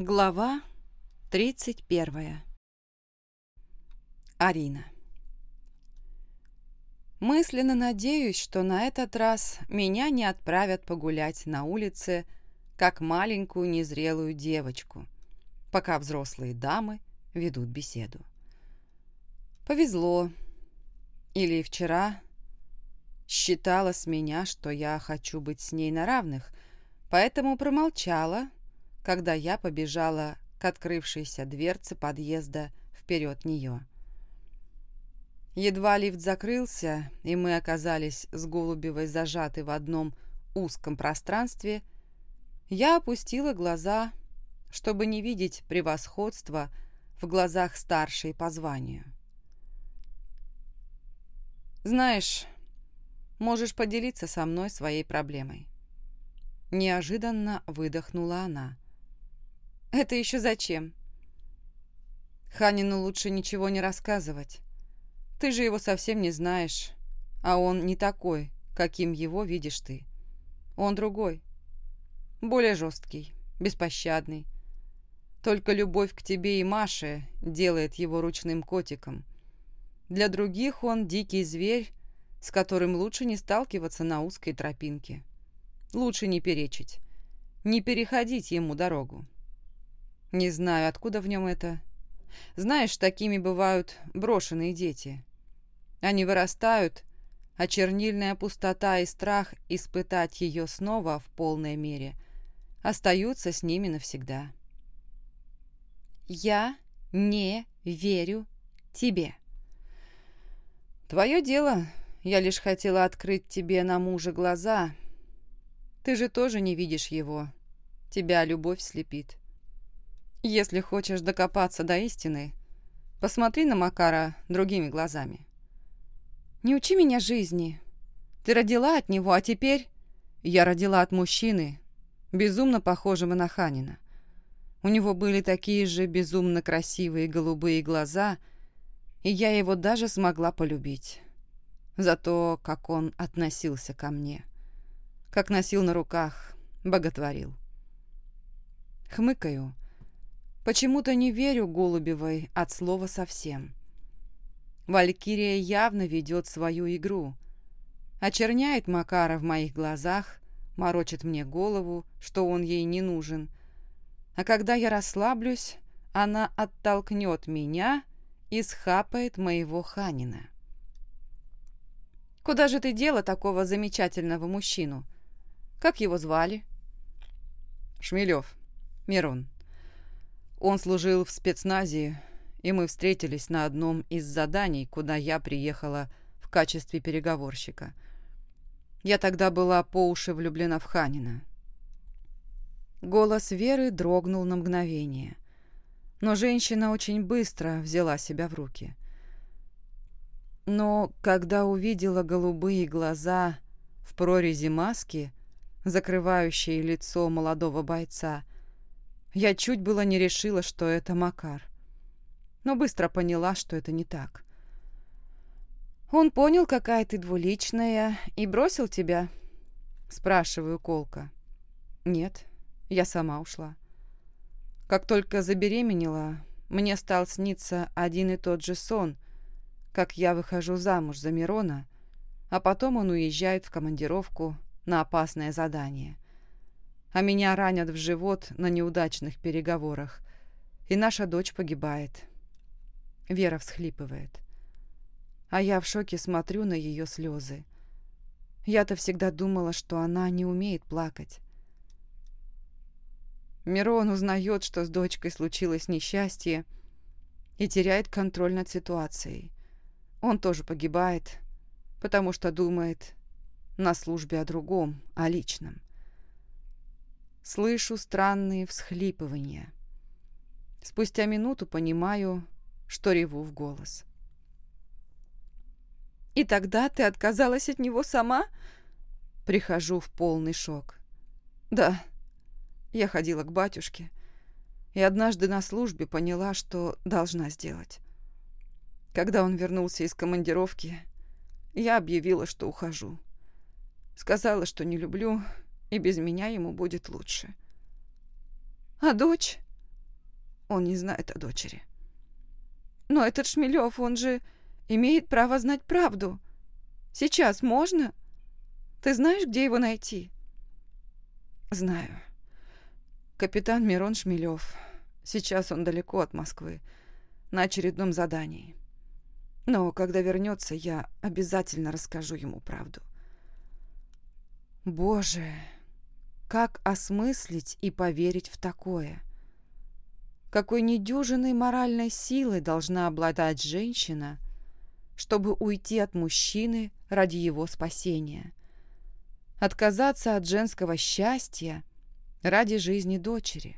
Глава 31. Арина. Мысленно надеюсь, что на этот раз меня не отправят погулять на улице, как маленькую незрелую девочку, пока взрослые дамы ведут беседу. Повезло. Или вчера считала с меня, что я хочу быть с ней на равных, поэтому промолчала, когда я побежала к открывшейся дверце подъезда вперед нее. Едва лифт закрылся, и мы оказались с Голубевой зажаты в одном узком пространстве, я опустила глаза, чтобы не видеть превосходства в глазах старшей по званию. «Знаешь, можешь поделиться со мной своей проблемой». Неожиданно выдохнула она. «Это еще зачем?» «Ханину лучше ничего не рассказывать. Ты же его совсем не знаешь, а он не такой, каким его видишь ты. Он другой, более жесткий, беспощадный. Только любовь к тебе и Маше делает его ручным котиком. Для других он дикий зверь, с которым лучше не сталкиваться на узкой тропинке. Лучше не перечить, не переходить ему дорогу. Не знаю, откуда в нем это. Знаешь, такими бывают брошенные дети. Они вырастают, а чернильная пустота и страх испытать ее снова в полной мере остаются с ними навсегда. «Я не верю тебе». «Твое дело. Я лишь хотела открыть тебе на мужа глаза. Ты же тоже не видишь его. Тебя любовь слепит. Если хочешь докопаться до истины, посмотри на Макара другими глазами. Не учи меня жизни. Ты родила от него, а теперь... Я родила от мужчины, безумно похожего на Ханина. У него были такие же безумно красивые голубые глаза, и я его даже смогла полюбить. За то, как он относился ко мне. Как носил на руках, боготворил. Хмыкаю. Почему-то не верю Голубевой от слова совсем. Валькирия явно ведет свою игру. Очерняет Макара в моих глазах, морочит мне голову, что он ей не нужен. А когда я расслаблюсь, она оттолкнет меня и схапает моего Ханина. «Куда же ты дела такого замечательного мужчину? Как его звали?» «Шмелев. Мирон. Он служил в спецназе и мы встретились на одном из заданий, куда я приехала в качестве переговорщика. Я тогда была по уши влюблена в Ханина. Голос Веры дрогнул на мгновение, но женщина очень быстро взяла себя в руки. Но когда увидела голубые глаза в прорези маски, закрывающие лицо молодого бойца, я чуть было не решила, что это Макар но быстро поняла, что это не так. «Он понял, какая ты двуличная, и бросил тебя?» Спрашиваю Колка. «Нет, я сама ушла. Как только забеременела, мне стал сниться один и тот же сон, как я выхожу замуж за Мирона, а потом он уезжает в командировку на опасное задание. А меня ранят в живот на неудачных переговорах, и наша дочь погибает. Вера всхлипывает. А я в шоке смотрю на ее слезы. Я-то всегда думала, что она не умеет плакать. Мирон узнает, что с дочкой случилось несчастье и теряет контроль над ситуацией. Он тоже погибает, потому что думает на службе о другом, о личном. Слышу странные всхлипывания. Спустя минуту понимаю, что реву в голос. «И тогда ты отказалась от него сама?» Прихожу в полный шок. «Да, я ходила к батюшке и однажды на службе поняла, что должна сделать. Когда он вернулся из командировки, я объявила, что ухожу. Сказала, что не люблю, и без меня ему будет лучше. «А дочь? он не знает о дочери. Но этот Шмелев, он же имеет право знать правду. Сейчас можно? Ты знаешь, где его найти? Знаю. Капитан Мирон Шмелев. Сейчас он далеко от Москвы, на очередном задании. Но когда вернется, я обязательно расскажу ему правду. Боже, как осмыслить и поверить в такое? Какой недюжиной моральной силой должна обладать женщина, чтобы уйти от мужчины ради его спасения? Отказаться от женского счастья ради жизни дочери?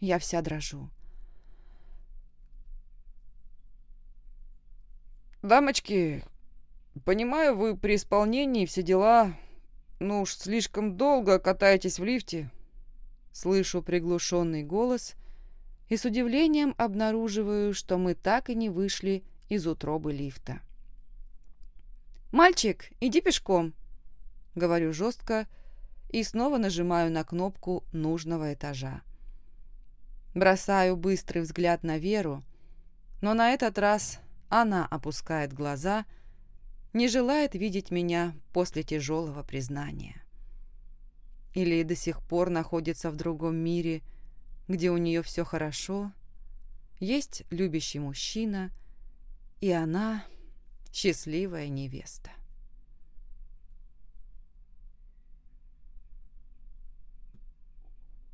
Я вся дрожу. «Дамочки, понимаю, вы при исполнении все дела, ну уж слишком долго катаетесь в лифте». Слышу приглушенный голос и с удивлением обнаруживаю, что мы так и не вышли из утробы лифта. «Мальчик, иди пешком», — говорю жестко и снова нажимаю на кнопку нужного этажа. Бросаю быстрый взгляд на Веру, но на этот раз она опускает глаза, не желает видеть меня после тяжелого признания. Или до сих пор находится в другом мире, где у нее все хорошо, есть любящий мужчина, и она счастливая невеста.